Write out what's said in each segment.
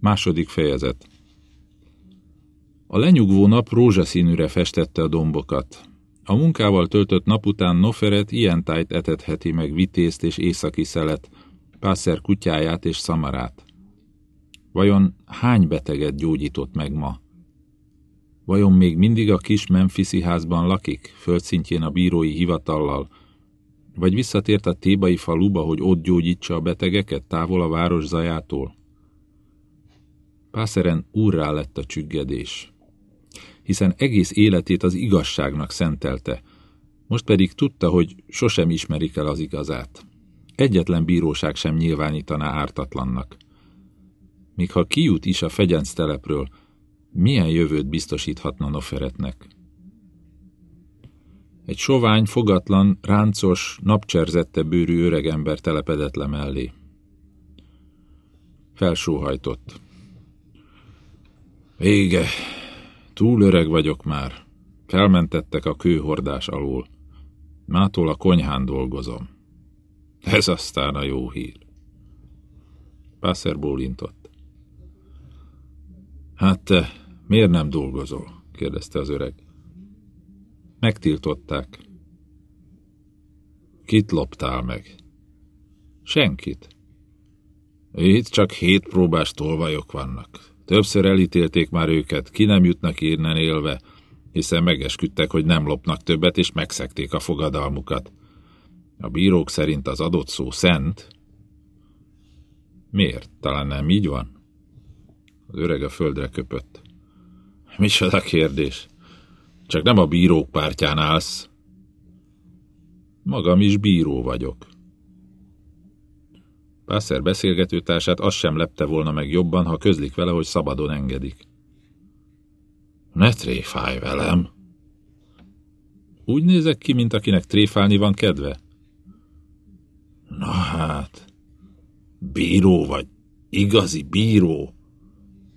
Második fejezet A lenyugvó nap rózsaszínűre festette a dombokat. A munkával töltött nap után Noferet ilyen tájt etetheti meg vitézt és északi szelet, Pászer kutyáját és szamarát. Vajon hány beteget gyógyított meg ma? Vajon még mindig a kis Memphisi házban lakik, földszintjén a bírói hivatallal, vagy visszatért a tébai faluba, hogy ott gyógyítsa a betegeket távol a város zajától? Pászeren úrrá lett a csüggedés, hiszen egész életét az igazságnak szentelte, most pedig tudta, hogy sosem ismerik el az igazát. Egyetlen bíróság sem nyilvánítaná ártatlannak. Míg ha kijut is a fegyenc telepről, milyen jövőt biztosíthatna Noferetnek? Egy sovány, fogatlan, ráncos, napcserzette bőrű öregember telepedett le mellé. Felsóhajtott. Vége. Túl öreg vagyok már. Felmentettek a kőhordás alól. Mától a konyhán dolgozom. Ez aztán a jó hír. Pászer bólintott. Hát te miért nem dolgozol? kérdezte az öreg. Megtiltották. Kit loptál meg? Senkit. Itt csak hét próbás tolvajok vannak. Többször elítélték már őket, ki nem jutnak innen élve, hiszen megesküdtek, hogy nem lopnak többet, és megszekték a fogadalmukat. A bírók szerint az adott szó szent. Miért? Talán nem így van? Az öreg a földre köpött. Micsoda kérdés? Csak nem a bírók pártján állsz. Magam is bíró vagyok. Pászer beszélgetőtársát az sem lepte volna meg jobban, ha közlik vele, hogy szabadon engedik. Ne tréfálj velem! Úgy nézek ki, mint akinek tréfálni van kedve? Na hát, bíró vagy, igazi bíró,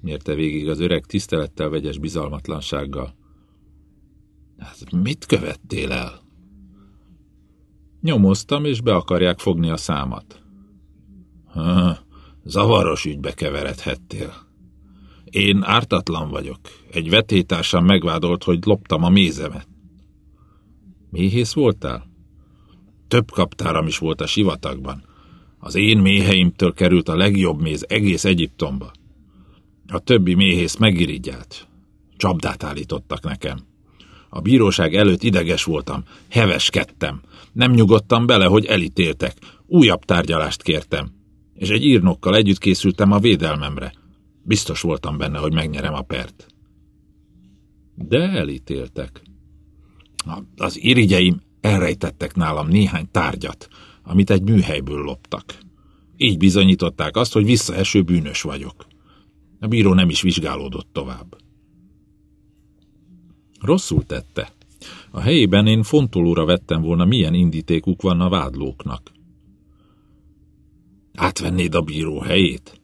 mérte végig az öreg tisztelettel vegyes bizalmatlansággal. Hát mit követtél el? Nyomoztam, és be akarják fogni a számat. Zavaros ügybe keveredhettél. Én ártatlan vagyok. Egy vetétársam megvádolt, hogy loptam a mézemet. Méhész voltál? Több kaptáram is volt a sivatagban. Az én méheimtől került a legjobb méz egész Egyiptomba. A többi méhész megirigyált. Csapdát állítottak nekem. A bíróság előtt ideges voltam, heveskedtem. Nem nyugodtam bele, hogy elítéltek. Újabb tárgyalást kértem és egy írnokkal együtt készültem a védelmemre. Biztos voltam benne, hogy megnyerem a pert. De elítéltek. Az irigyeim elrejtettek nálam néhány tárgyat, amit egy műhelyből loptak. Így bizonyították azt, hogy visszaeső bűnös vagyok. A bíró nem is vizsgálódott tovább. Rosszul tette. A helyében én fontolóra vettem volna, milyen indítékuk van a vádlóknak. Átvennéd a bíró helyét?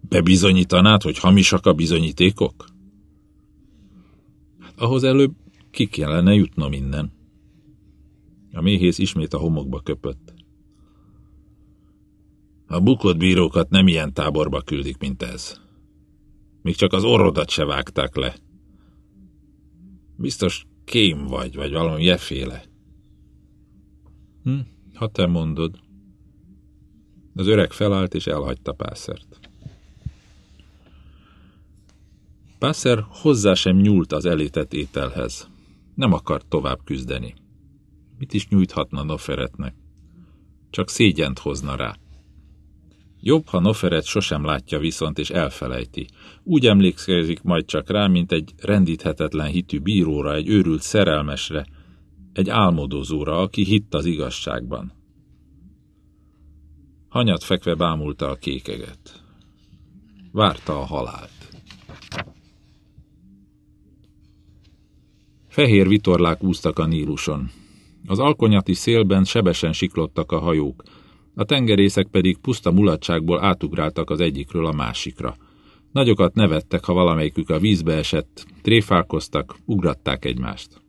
Bebizonyítanád, hogy hamisak a bizonyítékok? Hát ahhoz előbb ki kellene jutnom innen. A méhész ismét a homokba köpött. A bukott bírókat nem ilyen táborba küldik, mint ez. Még csak az orrodat se vágták le. Biztos kém vagy, vagy valami jeféle. Hm, ha te mondod. Az öreg felállt és elhagyta Pászert. Pászer hozzá sem nyúlt az elített ételhez. Nem akart tovább küzdeni. Mit is nyújthatna Noferetnek? Csak szégyent hozna rá. Jobb, ha Noferet sosem látja viszont és elfelejti. Úgy emlékszik majd csak rá, mint egy rendíthetetlen hitű bíróra, egy őrült szerelmesre, egy álmodozóra, aki hitt az igazságban. Hanyat fekve bámulta a kékeget. Várta a halált. Fehér vitorlák úztak a Níluson. Az alkonyati szélben sebesen siklottak a hajók, a tengerészek pedig puszta mulatságból átugráltak az egyikről a másikra. Nagyokat nevettek, ha valamelyikük a vízbe esett, tréfálkoztak, ugratták egymást.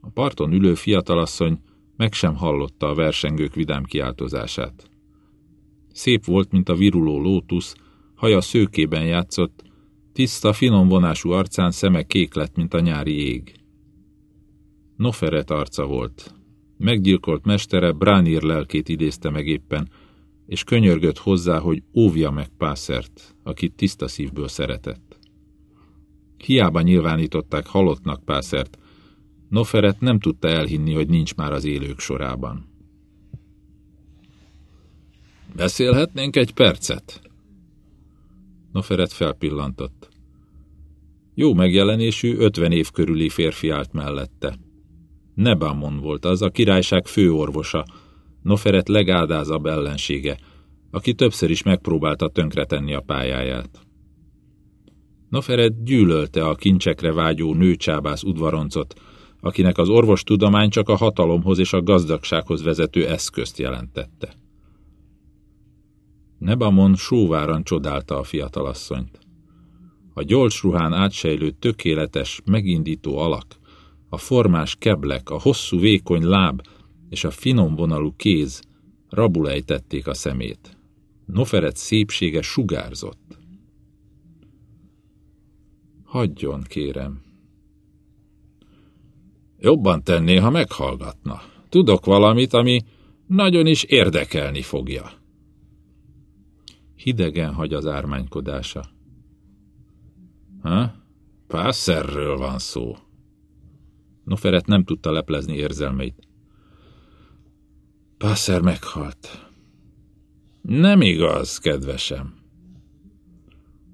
A parton ülő fiatalasszony meg sem hallotta a versengők vidám kiáltozását. Szép volt, mint a viruló lótusz, haja szőkében játszott, tiszta, finom vonású arcán szeme kék lett, mint a nyári ég. Noferet arca volt. Meggyilkolt mestere Bránir lelkét idézte meg éppen, és könyörgött hozzá, hogy óvja meg Pászert, akit tiszta szívből szeretett. Hiába nyilvánították halottnak Pászert, Noferet nem tudta elhinni, hogy nincs már az élők sorában. Beszélhetnénk egy percet? Noferet felpillantott. Jó megjelenésű, ötven év körüli férfi állt mellette. Nebamon volt az, a királyság főorvosa, Noferet legádázabb ellensége, aki többször is megpróbálta tönkretenni a pályáját. Noferet gyűlölte a kincsekre vágyó nőcsábász udvaroncot, akinek az orvostudomány csak a hatalomhoz és a gazdagsághoz vezető eszközt jelentette. Nebamon sóváran csodálta a fiatalasszonyt. A gyors ruhán átsejlő tökéletes, megindító alak, a formás keblek, a hosszú vékony láb és a finom vonalú kéz rabul ejtették a szemét. Noferet szépsége sugárzott. Hagyjon, kérem. Jobban tenné, ha meghallgatna. Tudok valamit, ami nagyon is érdekelni fogja. Hidegen hagy az ármánykodása. Ha? Pászerről van szó. Noferet nem tudta leplezni érzelmeit. Pászer meghalt. Nem igaz, kedvesem.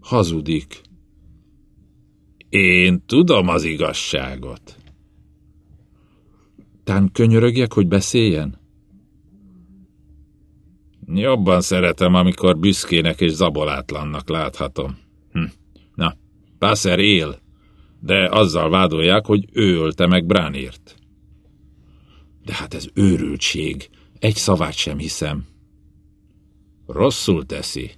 Hazudik. Én tudom az igazságot. Tán könyörögjek, hogy beszéljen? Jobban szeretem, amikor büszkének és zabolátlannak láthatom. Hm. Na, Pászer él, de azzal vádolják, hogy ő ölte meg Bránírt. De hát ez őrültség. Egy szavát sem hiszem. Rosszul teszi.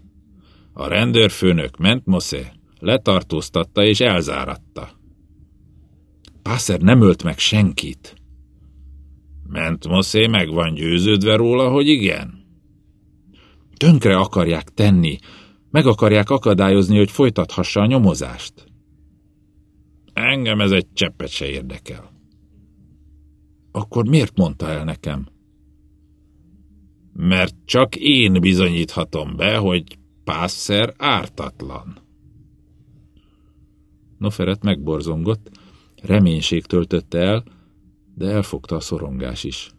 A rendőrfőnök Mentmosze letartóztatta és elzáratta. Pászer nem ölt meg senkit. Mentmoszé meg van győződve róla, hogy igen. Tönkre akarják tenni, meg akarják akadályozni, hogy folytathassa a nyomozást. Engem ez egy cseppet se érdekel. Akkor miért mondta el nekem? Mert csak én bizonyíthatom be, hogy Pászer ártatlan. Noferet megborzongott, reménység töltötte el, de elfogta a szorongás is.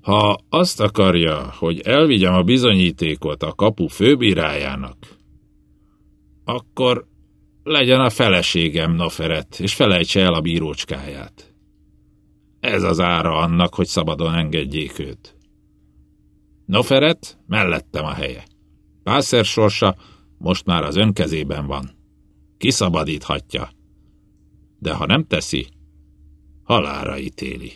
Ha azt akarja, hogy elvigyem a bizonyítékot a kapu főbírájának, akkor legyen a feleségem Noferet, és felejtse el a bírócskáját. Ez az ára annak, hogy szabadon engedjék őt. Noferet, mellettem a helye. Pászer sorsa most már az ön kezében van. Kiszabadíthatja. De ha nem teszi, halára ítéli.